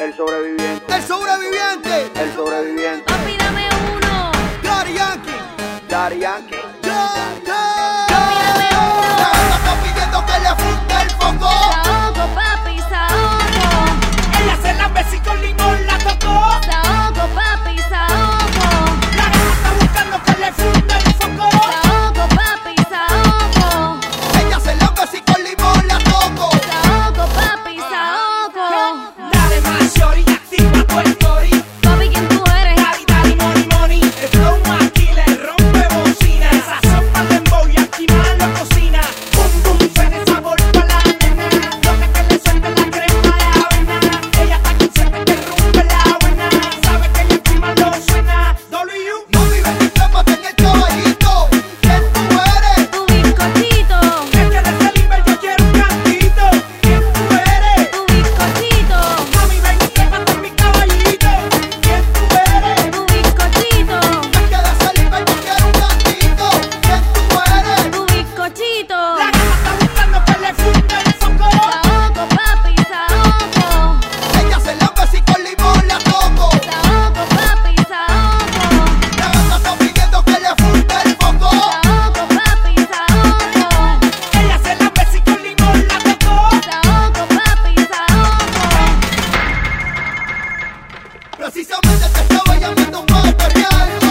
El sobreviviente. El sobreviviente. El sobreviviente. Papi, uno. Daddy Yankee. Daddy Yankee. Daddy Llámate, te acabo, perrear.